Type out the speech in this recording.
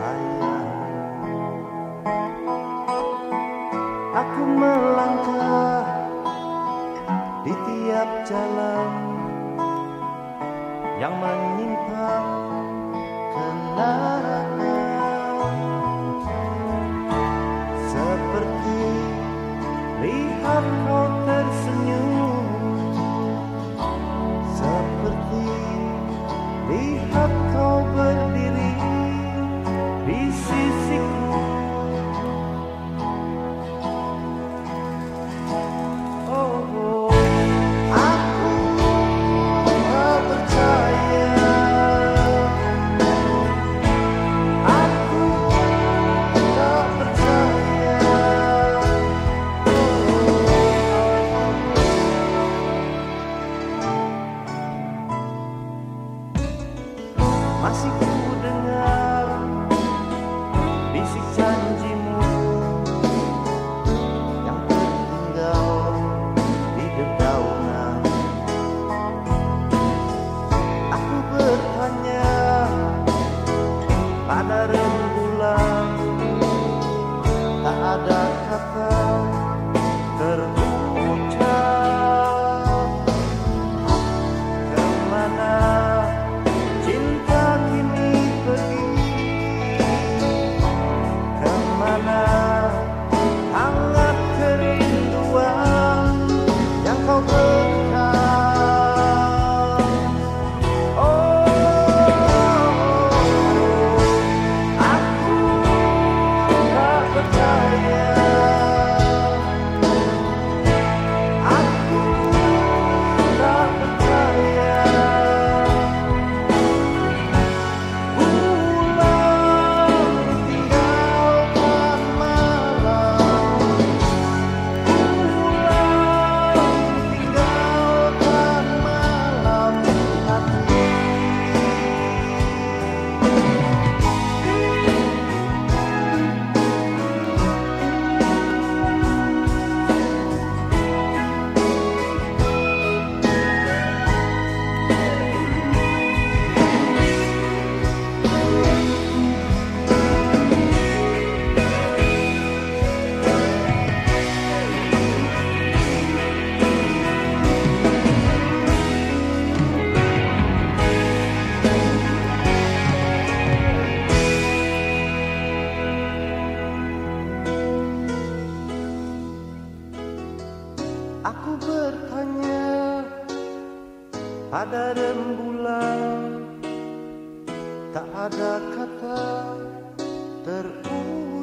bayang Aku melangkah di tiap jalan Yang menyimpan kenangan. Seperti lihat kota Así que... Aku bertanya Ada rembulan Tak ada kata terus.